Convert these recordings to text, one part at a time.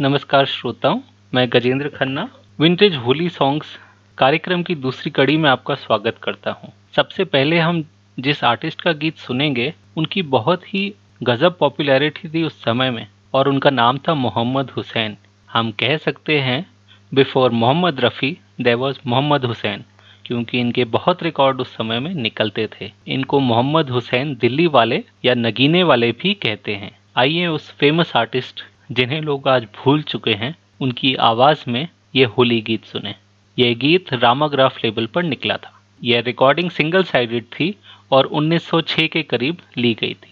नमस्कार श्रोताओं, मैं गजेंद्र खन्ना विंटेज होली सॉन्ग्स कार्यक्रम की दूसरी कड़ी में आपका स्वागत करता हूँ। सबसे पहले हम जिस आर्टिस्ट का गीत सुनेंगे, उनकी बहुत ही गजब पॉपुलैरिटी थी उस समय में, और उनका नाम था मोहम्मद हुसैन। हम कह सकते हैं before Mohammed Rafi there was Mohammed Hussain, क्योंकि इनके बहुत रिकॉर्ड उस समय में निकलते थे। इनको मोहम्मद हुसैन दिल्ली वाले या नगीने वाले भी कहते हैं। आइए उस फ़ेमस आर्टिस्ट जिन्हें लोग आज भूल चुके हैं, उनकी आवाज़ में ये होली गीत सुने। यह गीत रामाग्राफ लेबल पर निकला था। यह रिकॉर्डिंग सिंगल साइडेड थी और 1906 के करीब ली गई थी।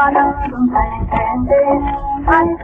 மலரும் கண்கள்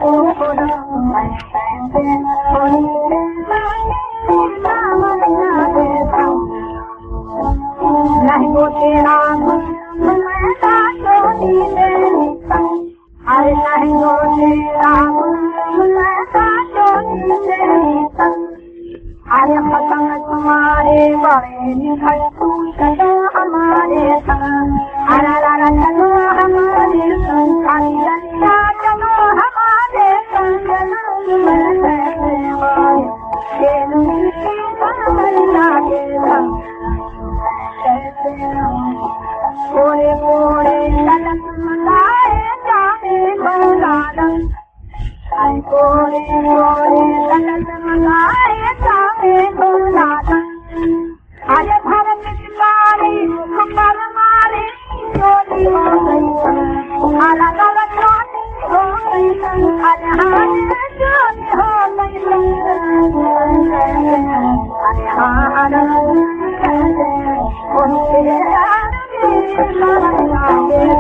I'm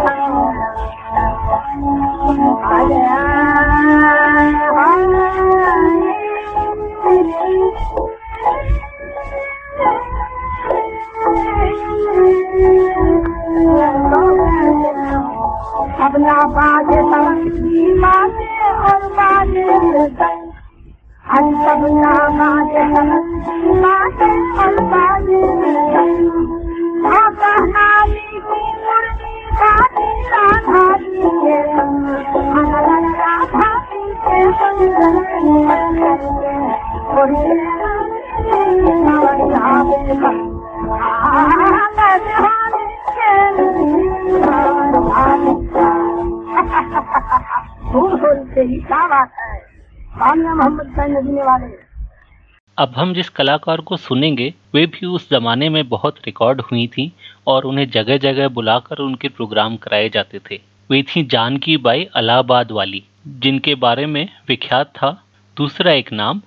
अब हम जिस कलाकार को सुनेंगे, वे भी उस जमाने में बहुत रिकॉर्ड हुई थी और उन्हें जगह जगह बुलाकर उनके प्रोग्राम कराए जाते थे। वे थी जानकी बाई अलाहाबाद वाली, जिनके बारे में विख्यात था। दूसरा एक नाम,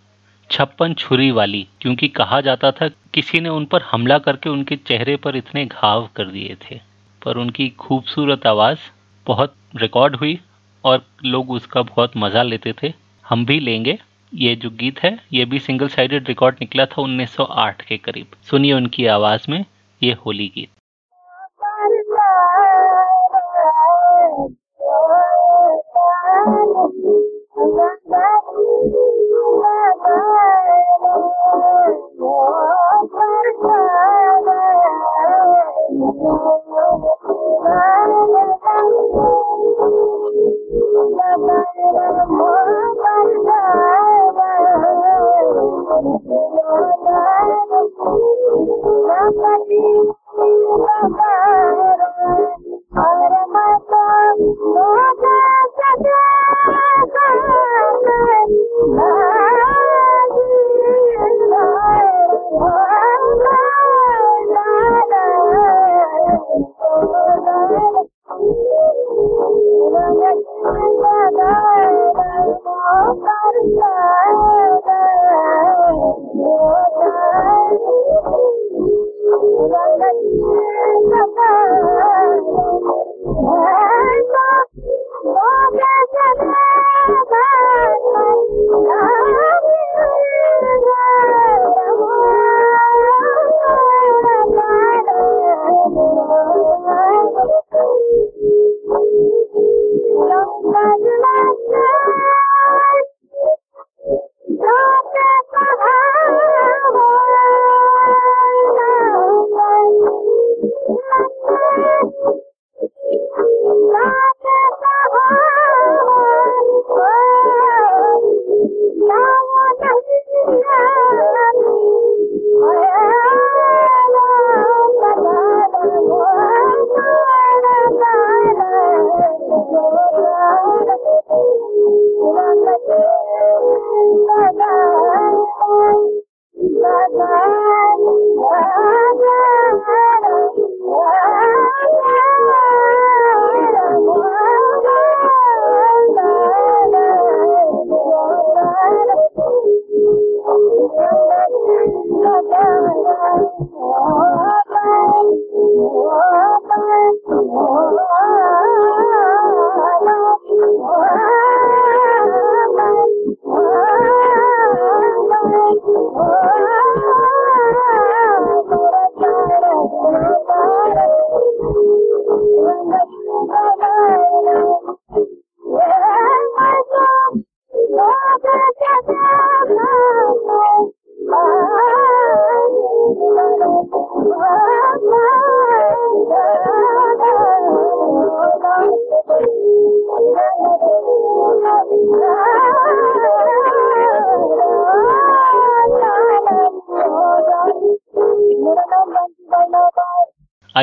छप्पन छुरी वाली, क्योंकि कहा जाता था किसी ने उन पर हमला करके उनके चेहरे पर इतने घाव कर दिए थे। पर उनकी खूबसूरत आवाज़ बहुत रिकॉर्ड हुई। और लोग उसका बहुत मज़ा लेते थे। हम भी लेंगे। ये जो गीत है, ये भी सिंगल साइडेड रिकॉर्ड निकला था 1908 के करीब। सुनिए उनकी आवाज़ में ये होली गीत।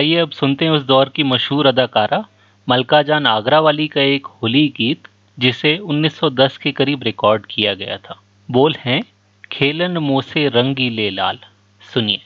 आइए अब सुनते हैं उस दौर की मशहूर अदाकारा मलका जान आगरा वाली का एक होली गीत, जिसे 1910 के करीब रिकॉर्ड किया गया था। बोल हैं, खेलन मोसे रंगी ले लाल। सुनिए।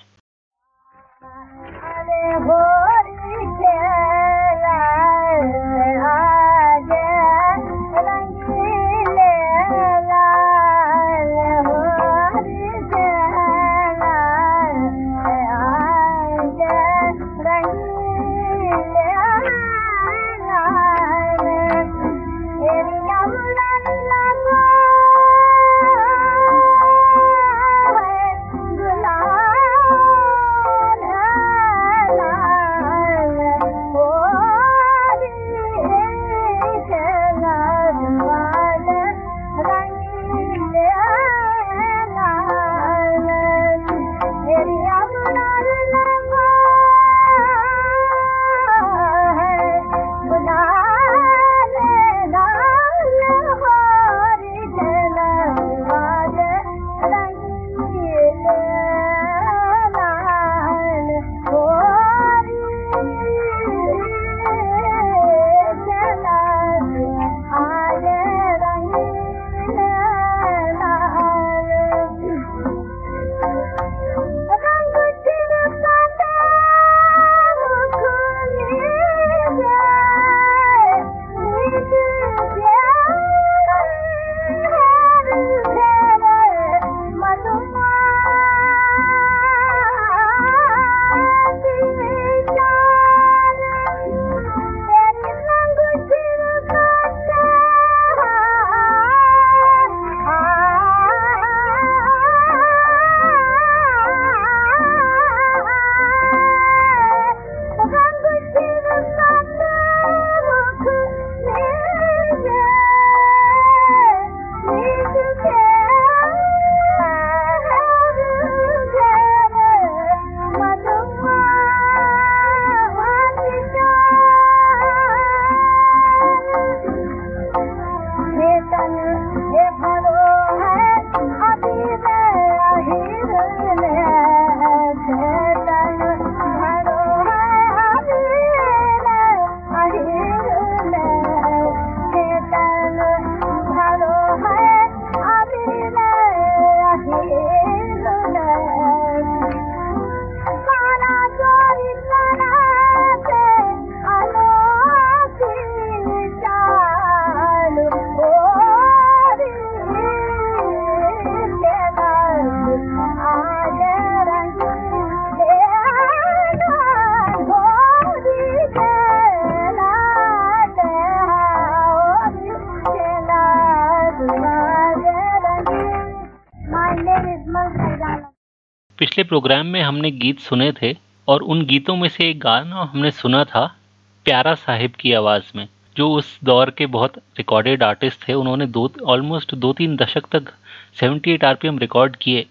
प्रोग्राम में हमने गीत सुने थे और उन गीतों में से एक गाना हमने सुना था प्यारा साहिब की आवाज़ में, जो उस दौर के बहुत रिकॉर्डेड आर्टिस्ट थे। उन्होंने दो ऑलमोस्ट दो तीन दशक तक 78 आरपीएम रिकॉर्ड किए,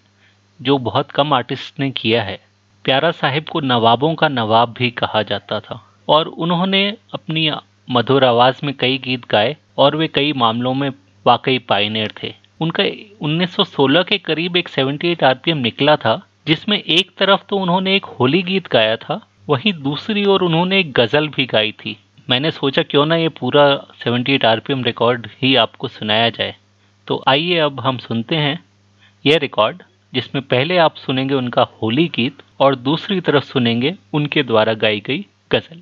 जो बहुत कम आर्टिस्ट ने किया है। प्यारा साहिब को नवाबों का नवाब भी कहा जाता था। और उन्होंने अपनी मधुर आवाज़ में कई गीत गाए और वे कई मामलों में वाकई पाइनियर थे। उनका 1916 के करीब एक 78 आरपीएम निकला था जिसमें एक तरफ़ तो उन्होंने एक होली गीत गाया था, वहीं दूसरी ओर उन्होंने एक गज़ल भी गाई थी। मैंने सोचा क्यों ना ये पूरा 78 आरपीएम रिकॉर्ड ही आपको सुनाया जाए। तो आइए अब हम सुनते हैं यह रिकॉर्ड जिसमें पहले आप सुनेंगे उनका होली गीत और दूसरी तरफ़ सुनेंगे उनके द्वारा गाई गई गज़ल।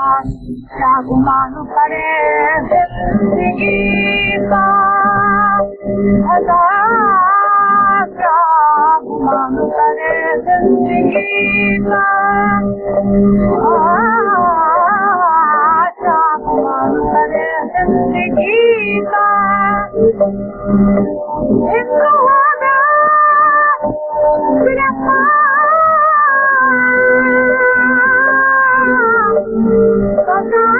सागमान परे जल्दी हा गुमान ज़ी आ Bye.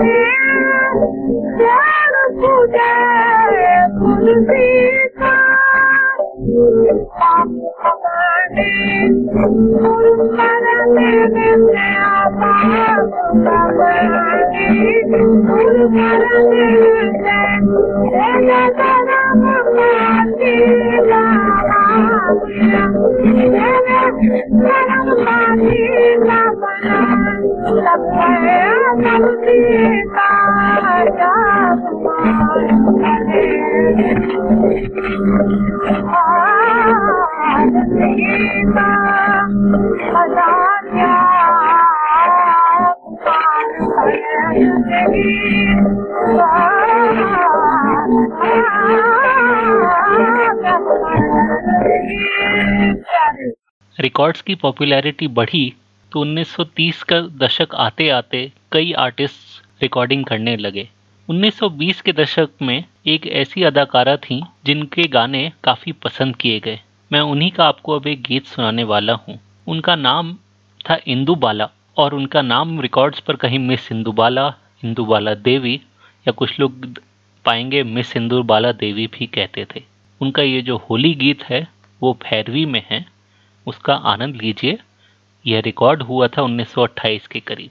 Mary. रिकॉर्ड्स की पॉपुलैरिटी बढ़ी तो 1930 का दशक आते आते कई आर्टिस्ट रिकॉर्डिंग करने लगे। 1920 के दशक में एक ऐसी अदाकारा थी जिनके गाने काफ़ी पसंद किए गए। मैं उन्हीं का आपको अब एक गीत सुनाने वाला हूँ। उनका नाम था इंदु बाला और उनका नाम रिकॉर्ड्स पर कहीं मिस इंदु बाला इंदु बाला देवी या कुछ लोग पाएँगे मिस इंदु बाला देवी भी कहते थे। उनका ये जो होली गीत है, वो भैरवी में है। उसका आनंद लीजिए। यह रिकॉर्ड हुआ था 1928 के करीब।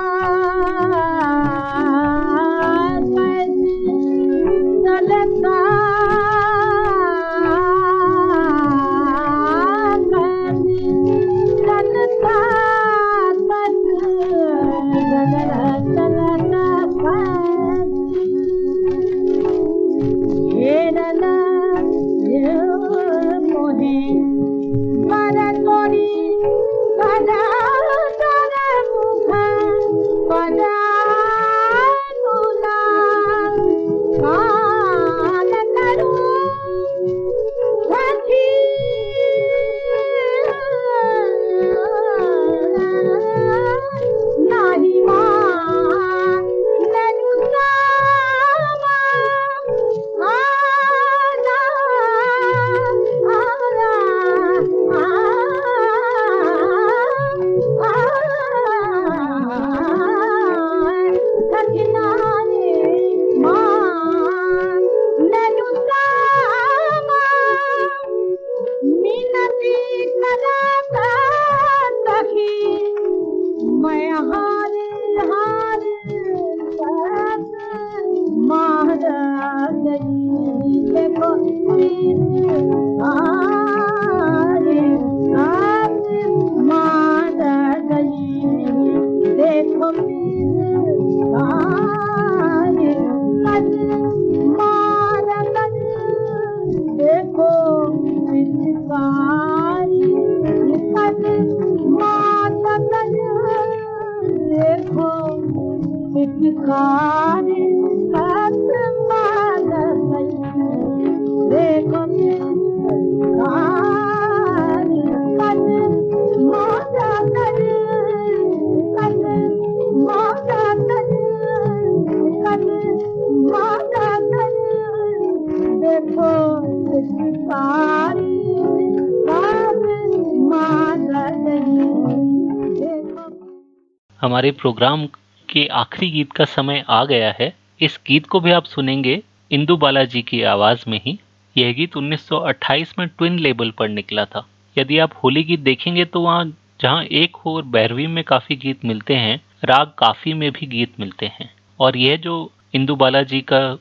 हमारे प्रोग्राम के आखिरी गीत का समय आ गया है। इस गीत को भी आप सुनेंगे इंदु बालाजी की आवाज़ में ही। यह गीत 1928 में ट्विन लेबल पर निकला था। यदि आप होली गीत देखेंगे तो वहाँ जहाँ एक हो और बैरवी में काफ़ी गीत मिलते हैं, राग काफ़ी में भी गीत मिलते हैं। और यह जो इंदु बालाजी का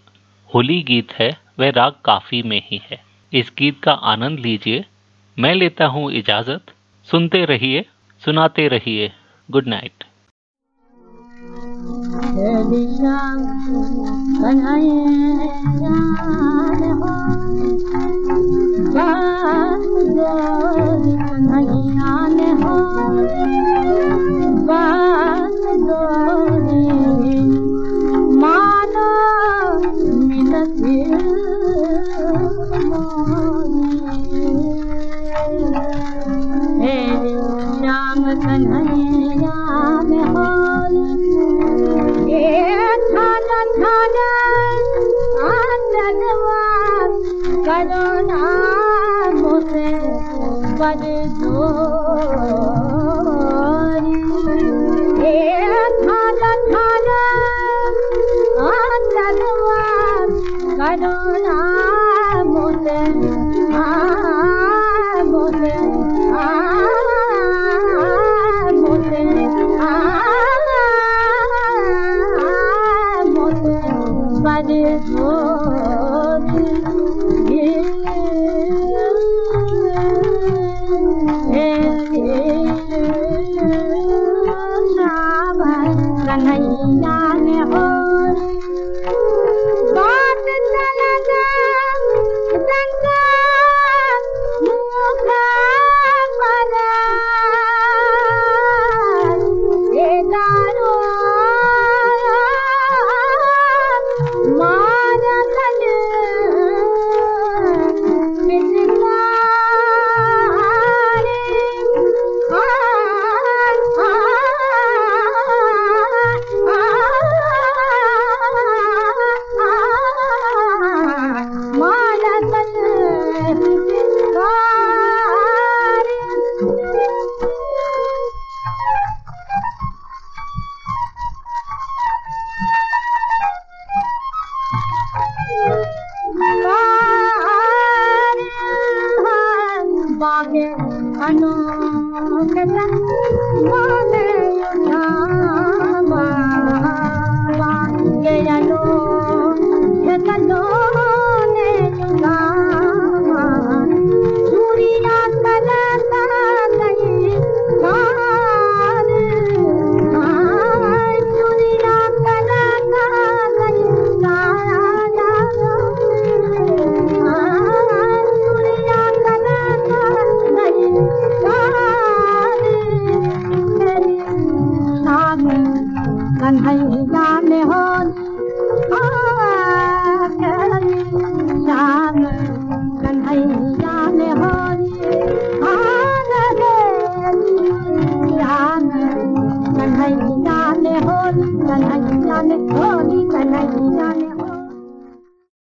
होली गीत है, वह राग काफ़ी में ही है। इस गीत का आनंद लीजिए। मैं लेता हूँ इजाज़त। सुनते रहिए, सुनाते रहिए। Good night. दिशां बनाए जान हो